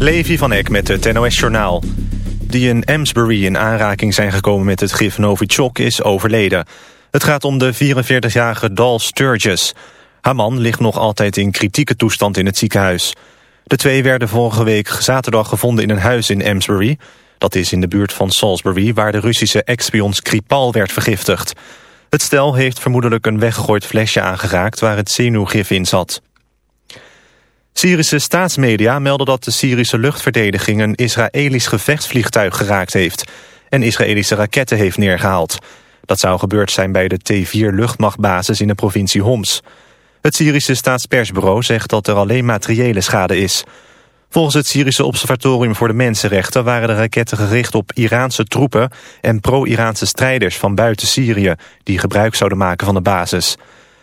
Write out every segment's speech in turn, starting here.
Levi van Eck met het NOS-journaal. Die in Amesbury in aanraking zijn gekomen met het gif Novichok is overleden. Het gaat om de 44-jarige Dal Sturgis. Haar man ligt nog altijd in kritieke toestand in het ziekenhuis. De twee werden vorige week zaterdag gevonden in een huis in Amesbury. Dat is in de buurt van Salisbury, waar de Russische ex-spion Skripal werd vergiftigd. Het stel heeft vermoedelijk een weggegooid flesje aangeraakt waar het zenuwgif in zat. Syrische staatsmedia melden dat de Syrische luchtverdediging een Israëlisch gevechtsvliegtuig geraakt heeft en Israëlische raketten heeft neergehaald. Dat zou gebeurd zijn bij de T-4 luchtmachtbasis in de provincie Homs. Het Syrische staatspersbureau zegt dat er alleen materiële schade is. Volgens het Syrische Observatorium voor de Mensenrechten waren de raketten gericht op Iraanse troepen en pro-Iraanse strijders van buiten Syrië die gebruik zouden maken van de basis.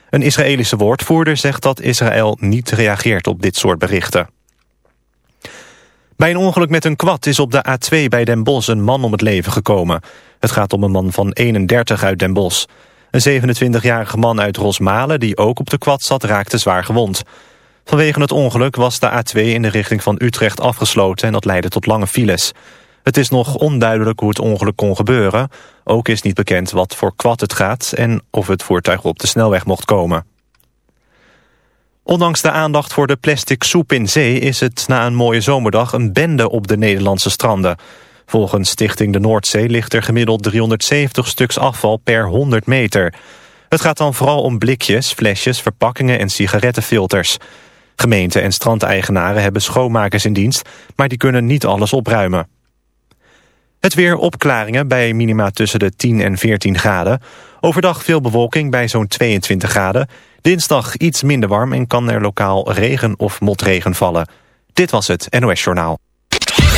Een Israëlische woordvoerder zegt dat Israël niet reageert op dit soort berichten. Bij een ongeluk met een kwad is op de A2 bij Den Bosch een man om het leven gekomen. Het gaat om een man van 31 uit Den Bosch. Een 27-jarige man uit Rosmalen die ook op de kwad zat raakte zwaar gewond. Vanwege het ongeluk was de A2 in de richting van Utrecht afgesloten en dat leidde tot lange files. Het is nog onduidelijk hoe het ongeluk kon gebeuren. Ook is niet bekend wat voor kwad het gaat en of het voertuig op de snelweg mocht komen. Ondanks de aandacht voor de plastic soep in zee... is het na een mooie zomerdag een bende op de Nederlandse stranden. Volgens Stichting de Noordzee ligt er gemiddeld 370 stuks afval per 100 meter. Het gaat dan vooral om blikjes, flesjes, verpakkingen en sigarettenfilters. Gemeenten en strandeigenaren hebben schoonmakers in dienst... maar die kunnen niet alles opruimen. Het weer opklaringen bij minima tussen de 10 en 14 graden. Overdag veel bewolking bij zo'n 22 graden. Dinsdag iets minder warm en kan er lokaal regen of motregen vallen. Dit was het NOS Journaal.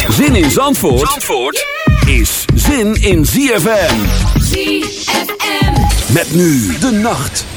Zin in Zandvoort, Zandvoort is zin in ZFM. ZFM. Met nu de nacht.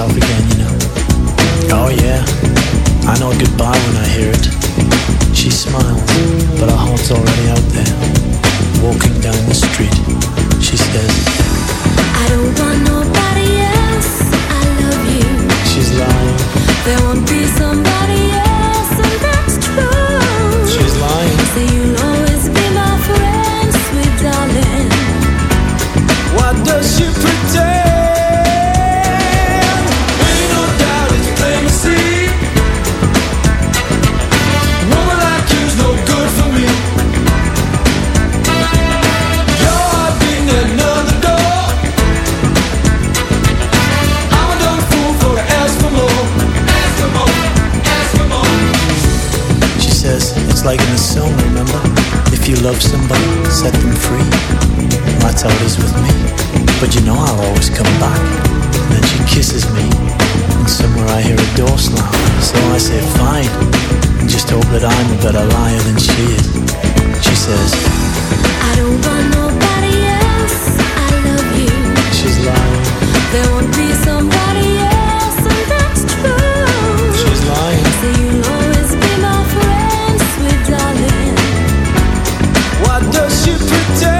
myself again, you know. Oh yeah, I know goodbye when I hear it. She smiles, but her heart's already does you pretend?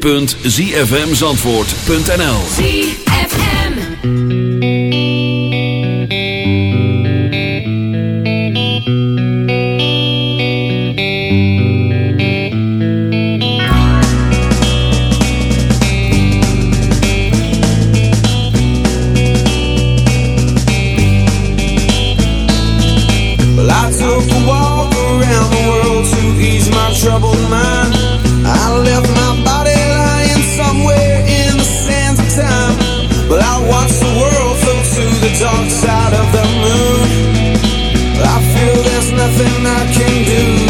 www.zfmzandvoort.nl ZFM troubled mind. I dark side of the moon. I feel there's nothing I can do.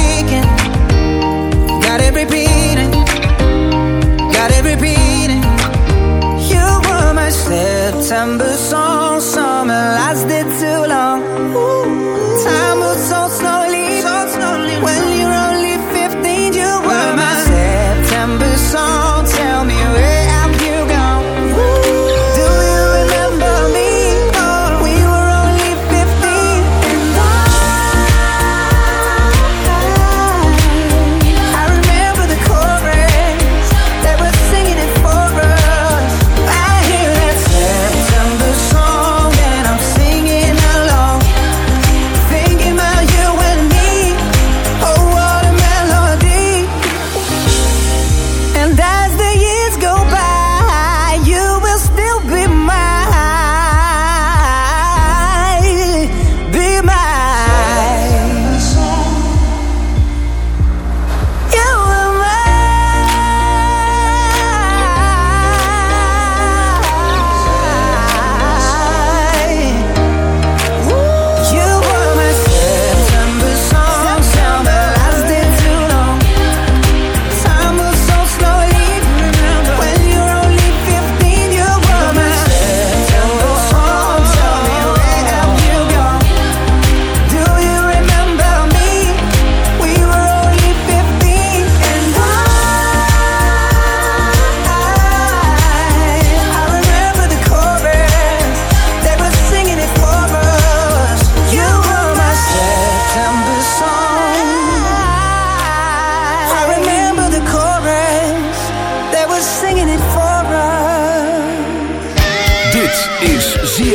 December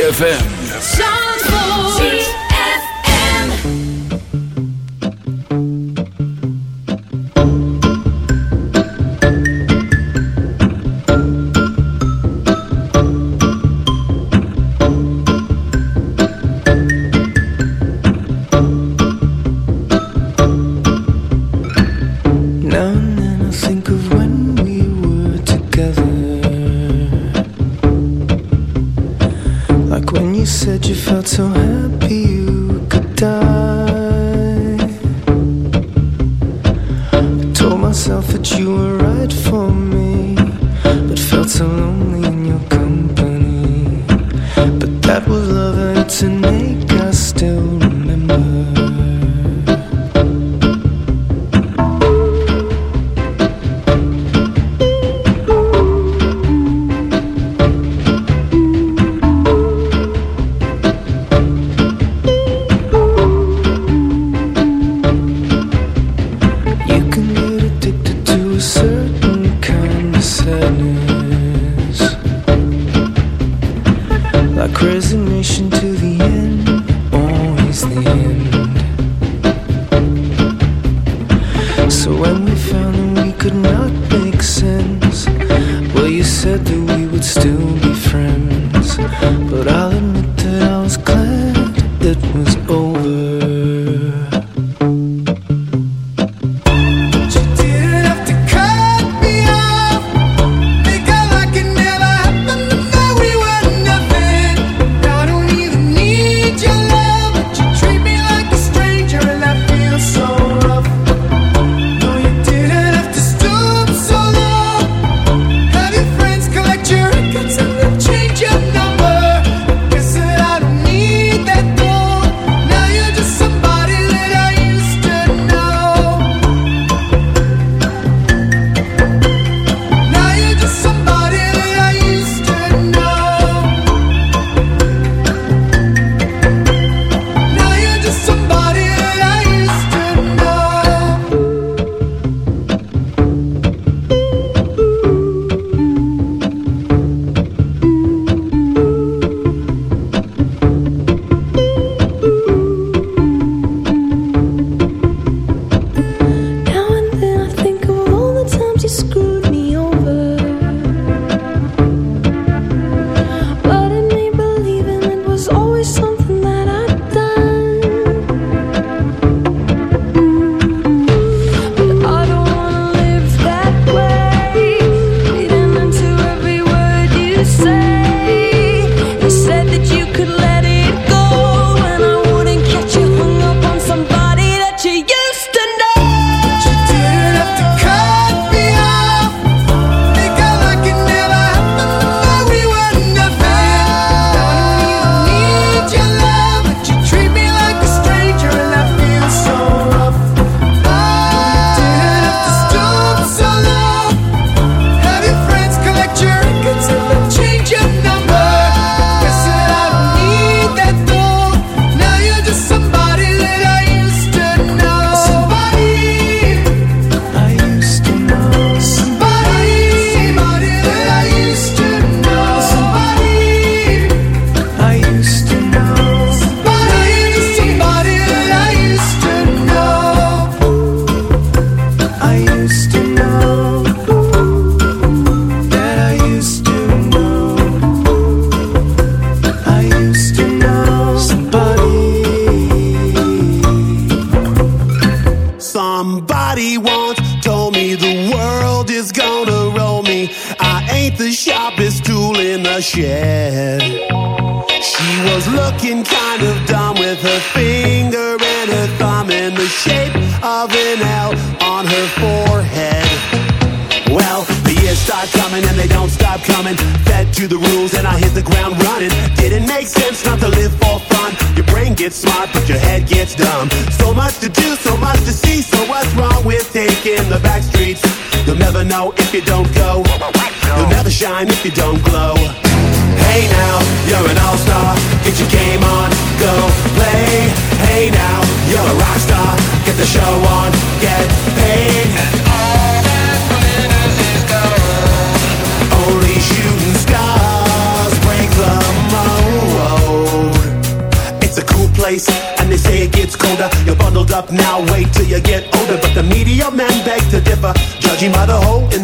ZFM. shine if you don't